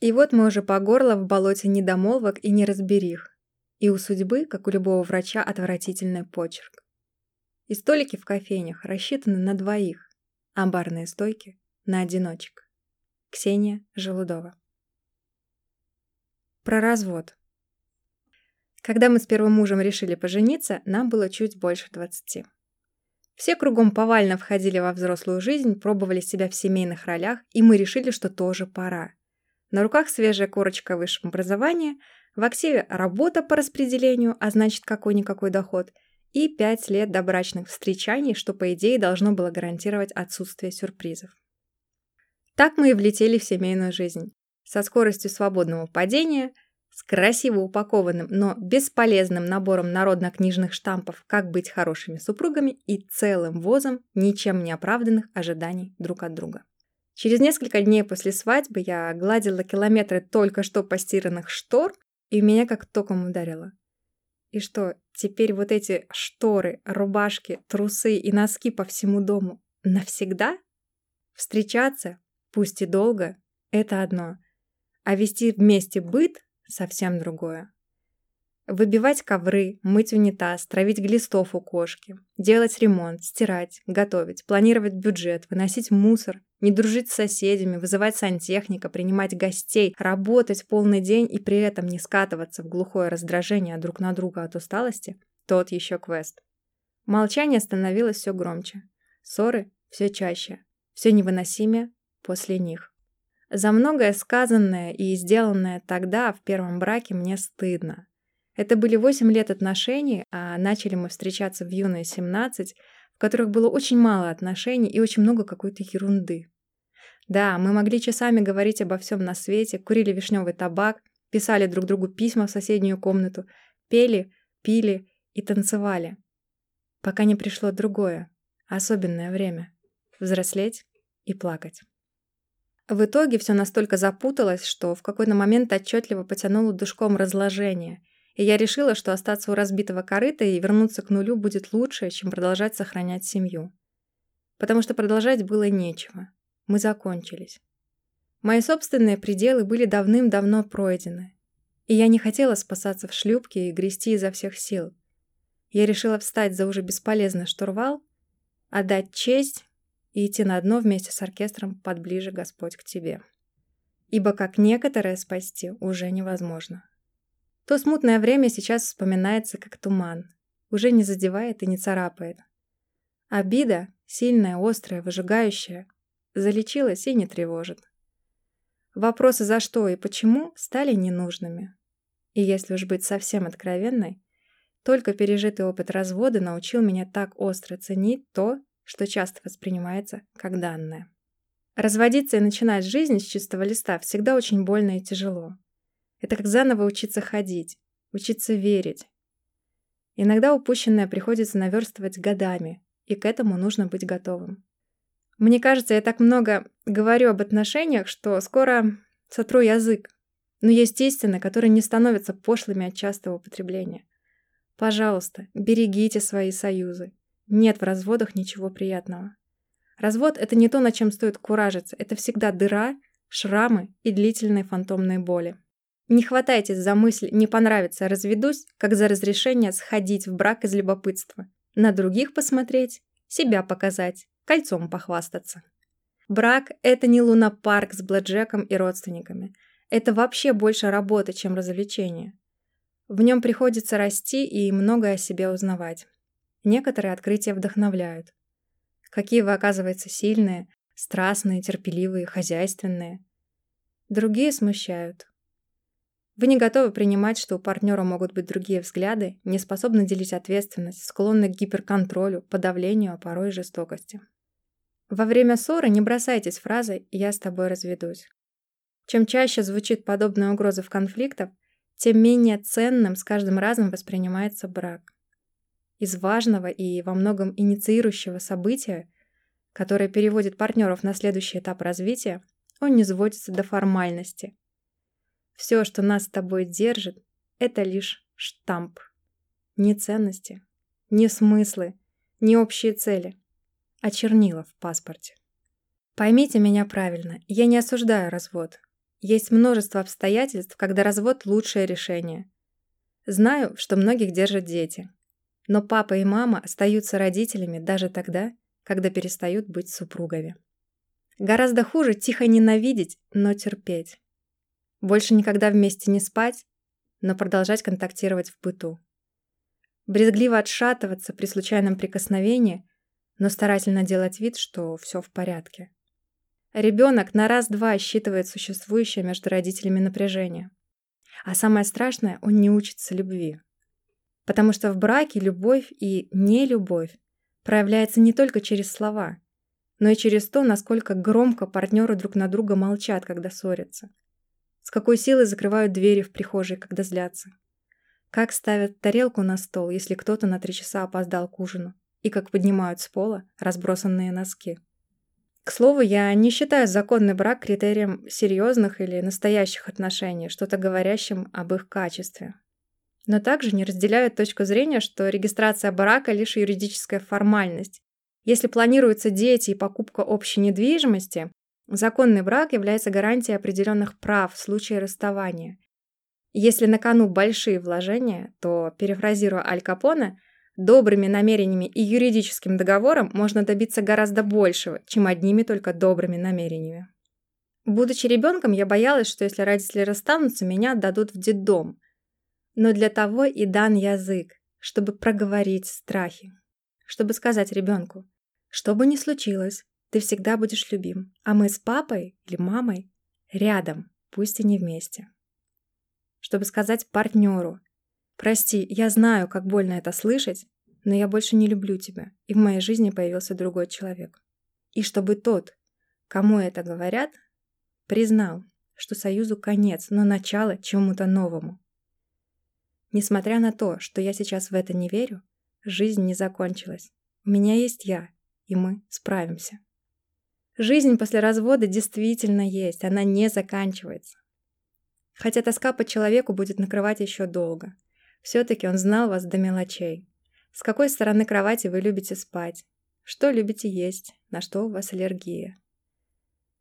И вот мы уже по горло в болоте недомолвок и неразберих. И у судьбы, как у любого врача, отвратительный почерк. И столики в кофейнях рассчитаны на двоих, а барные стойки – на одиночек. Ксения Желудова. Про развод. Когда мы с первым мужем решили пожениться, нам было чуть больше двадцати. Все кругом повально входили во взрослую жизнь, пробовали себя в семейных ролях, и мы решили, что тоже пора. На руках свежая корочка о высшем образовании, в активе работа по распределению, а значит какой-никакой доход, и пять лет до брачных встречаний, что по идее должно было гарантировать отсутствие сюрпризов. Так мы и влетели в семейную жизнь. Со скоростью свободного падения – с красиво упакованным, но бесполезным набором народно-книжных штампов «Как быть хорошими супругами» и целым возом ничем не оправданных ожиданий друг от друга. Через несколько дней после свадьбы я гладила километры только что постиранных штор, и меня как током ударило. И что, теперь вот эти шторы, рубашки, трусы и носки по всему дому навсегда? Встречаться, пусть и долго, это одно. А вести вместе быт совсем другое. Выбивать ковры, мыть унитаз, травить глистов у кошки, делать ремонт, стирать, готовить, планировать бюджет, выносить мусор, не дружить с соседями, вызывать сантехника, принимать гостей, работать полный день и при этом не скатываться в глухое раздражение друг на друга от усталости – тот еще квест. Молчание становилось все громче. Ссоры все чаще, все невыносимее после них. За многое сказанное и сделанное тогда, в первом браке, мне стыдно. Это были 8 лет отношений, а начали мы встречаться в юные 17, в которых было очень мало отношений и очень много какой-то ерунды. Да, мы могли часами говорить обо всем на свете, курили вишневый табак, писали друг другу письма в соседнюю комнату, пели, пили и танцевали. Пока не пришло другое, особенное время – взрослеть и плакать. В итоге все настолько запуталось, что в какой-то момент отчетливо потянуло душком разложение, и я решила, что остаться у разбитого корыта и вернуться к нулю будет лучше, чем продолжать сохранять семью. Потому что продолжать было нечего. Мы закончились. Мои собственные пределы были давным-давно пройдены, и я не хотела спасаться в шлюпке и грести изо всех сил. Я решила встать за уже бесполезный штурвал, отдать честь и идти на дно вместе с оркестром под ближе Господь к тебе. Ибо как некоторое спасти уже невозможно. То смутное время сейчас вспоминается как туман, уже не задевает и не царапает. Обида, сильная, острая, выжигающая, залечилась и не тревожит. Вопросы «за что» и «почему» стали ненужными. И если уж быть совсем откровенной, только пережитый опыт развода научил меня так остро ценить то, что часто воспринимается как данное. Разводиться и начинать жизнь с чистого листа всегда очень больно и тяжело. Это как заново учиться ходить, учиться верить. Иногда упущенное приходится наверстывать годами, и к этому нужно быть готовым. Мне кажется, я так много говорю об отношениях, что скоро сотру язык. Но есть истины, которые не становятся пошлыми от частого употребления. Пожалуйста, берегите свои союзы. Нет в разводах ничего приятного. Развод – это не то, над чем стоит куражиться. Это всегда дыра, шрамы и длительные фантомные боли. Не хватайтесь за мысль «не понравится, разведусь», как за разрешение сходить в брак из любопытства. На других посмотреть, себя показать, кольцом похвастаться. Брак – это не лунопарк с блэкджеком и родственниками. Это вообще больше работа, чем развлечение. В нем приходится расти и многое о себе узнавать. Некоторые открытия вдохновляют. Какие вы, оказывается, сильные, страстные, терпеливые, хозяйственные. Другие смущают. Вы не готовы принимать, что у партнера могут быть другие взгляды, не способны делить ответственность, склонны к гиперконтролю, подавлению, а порой жестокости. Во время ссоры не бросайтесь фразой «я с тобой разведусь». Чем чаще звучит подобная угроза в конфликтах, тем менее ценным с каждым разом воспринимается брак из важного и во многом инициирующего события, которое переводит партнеров на следующий этап развития, он не сводится до формальности. Все, что нас с тобой держит, это лишь штамп. Не ценности, не смыслы, не общие цели, а чернила в паспорте. Поймите меня правильно, я не осуждаю развод. Есть множество обстоятельств, когда развод – лучшее решение. Знаю, что многих держат дети. Но папа и мама остаются родителями даже тогда, когда перестают быть супругами. Гораздо хуже тихо ненавидеть, но терпеть. Больше никогда вместе не спать, но продолжать контактировать в быту. Брезгливо отшатываться при случайном прикосновении, но старательно делать вид, что все в порядке. Ребенок на раз-два считывает существующее между родителями напряжение. А самое страшное, он не учится любви. Потому что в браке любовь и нелюбовь проявляется не только через слова, но и через то, насколько громко партнеры друг на друга молчат, когда ссорятся. С какой силой закрывают двери в прихожей, когда злятся. Как ставят тарелку на стол, если кто-то на три часа опоздал к ужину. И как поднимают с пола разбросанные носки. К слову, я не считаю законный брак критерием серьезных или настоящих отношений, что-то говорящим об их качестве. Но также не разделяю точку зрения, что регистрация брака лишь юридическая формальность. Если планируются дети и покупка общей недвижимости, законный брак является гарантией определенных прав в случае расставания. Если на кону большие вложения, то, перефразируя Аль Капоне, Добрыми намерениями и юридическим договором можно добиться гораздо большего, чем одними только добрыми намерениями. Будучи ребенком, я боялась, что если родители расстанутся, меня отдадут в детдом. Но для того и дан язык, чтобы проговорить страхи. Чтобы сказать ребенку, что бы ни случилось, ты всегда будешь любим, а мы с папой или мамой рядом, пусть и не вместе. Чтобы сказать партнеру, Прости, я знаю, как больно это слышать, но я больше не люблю тебя, и в моей жизни появился другой человек. И чтобы тот, кому это говорят, признал, что союзу конец, но начало чему-то новому. Несмотря на то, что я сейчас в это не верю, жизнь не закончилась. У меня есть я, и мы справимся. Жизнь после развода действительно есть, она не заканчивается. Хотя тоска по человеку будет накрывать еще долго – все-таки он знал вас до мелочей. С какой стороны кровати вы любите спать? Что любите есть? На что у вас аллергия?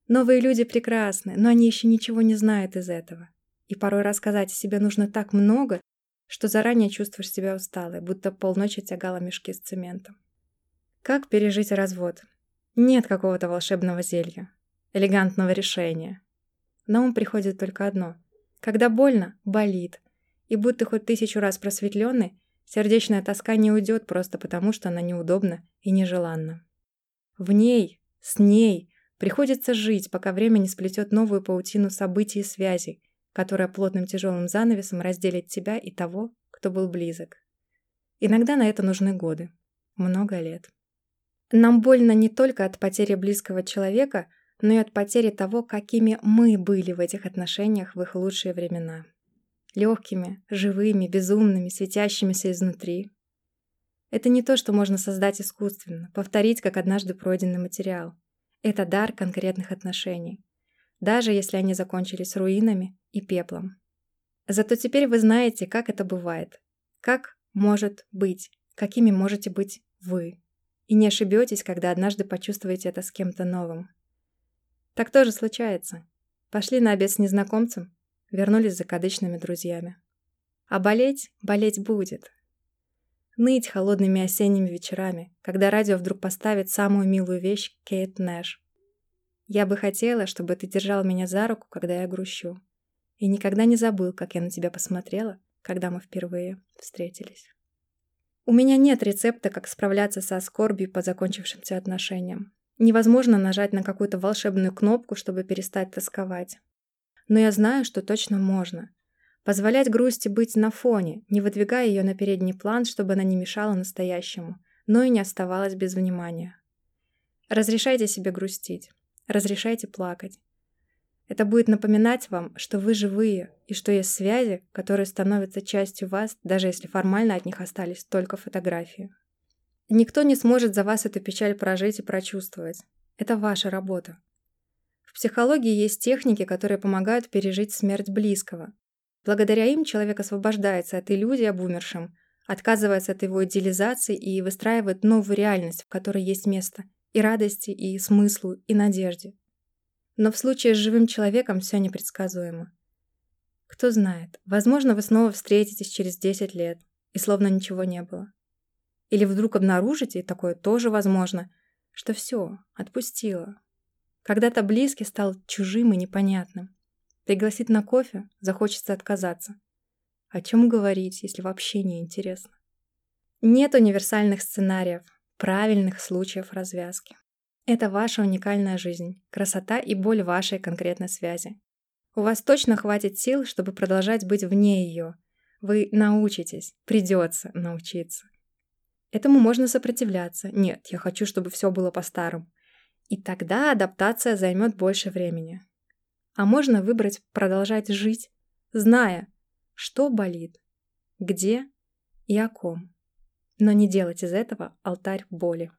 Новые люди прекрасны, но они еще ничего не знают из этого. И порой рассказать о себе нужно так много, что заранее чувствуешь себя усталой, будто полночи тягала мешки с цементом. Как пережить развод? Нет какого-то волшебного зелья, элегантного решения. На ум приходит только одно. Когда больно, болит, и будь ты хоть тысячу раз просветленный, сердечная тоска не уйдет просто потому, что она неудобна и нежеланна. В ней, с ней, приходится жить, пока время не сплетет новую паутину событий и связей, которая плотным тяжелым занавесом разделит тебя и того, кто был близок. Иногда на это нужны годы. Много лет. Нам больно не только от потери близкого человека, но и от потери того, какими мы были в этих отношениях в их лучшие времена легкими, живыми, безумными, светящимися изнутри. Это не то, что можно создать искусственно, повторить как однажды пройденный материал. Это дар конкретных отношений, даже если они закончились руинами и пеплом. Зато теперь вы знаете, как это бывает, как может быть, какими можете быть вы. И не ошибетесь, когда однажды почувствуете это с кем-то новым. Так тоже случается. Пошли на обед с незнакомцем, вернулись закадычными друзьями. А болеть, болеть будет. Ныть холодными осенними вечерами, когда радио вдруг поставит самую милую вещь Кейт Нэш. Я бы хотела, чтобы ты держал меня за руку, когда я грущу. И никогда не забыл, как я на тебя посмотрела, когда мы впервые встретились. У меня нет рецепта, как справляться со скорбью по закончившимся отношениям. Невозможно нажать на какую-то волшебную кнопку, чтобы перестать тосковать. Но я знаю, что точно можно. Позволять грусти быть на фоне, не выдвигая ее на передний план, чтобы она не мешала настоящему, но и не оставалась без внимания. Разрешайте себе грустить. Разрешайте плакать. Это будет напоминать вам, что вы живые и что есть связи, которые становятся частью вас, даже если формально от них остались только фотографии. Никто не сможет за вас эту печаль прожить и прочувствовать. Это ваша работа психологии есть техники, которые помогают пережить смерть близкого. Благодаря им человек освобождается от иллюзий об умершем, отказывается от его идеализации и выстраивает новую реальность, в которой есть место и радости, и смыслу, и надежде. Но в случае с живым человеком все непредсказуемо. Кто знает, возможно, вы снова встретитесь через 10 лет, и словно ничего не было. Или вдруг обнаружите, и такое тоже возможно, что все, отпустила. Когда-то близкий стал чужим и непонятным. Пригласит на кофе, захочется отказаться. О чем говорить, если вообще не интересно? Нет универсальных сценариев, правильных случаев развязки. Это ваша уникальная жизнь, красота и боль вашей конкретной связи. У вас точно хватит сил, чтобы продолжать быть вне ее. Вы научитесь, придется научиться. Этому можно сопротивляться. Нет, я хочу, чтобы все было по-старому. И тогда адаптация займет больше времени. А можно выбрать продолжать жить, зная, что болит, где и о ком. Но не делать из этого алтарь боли.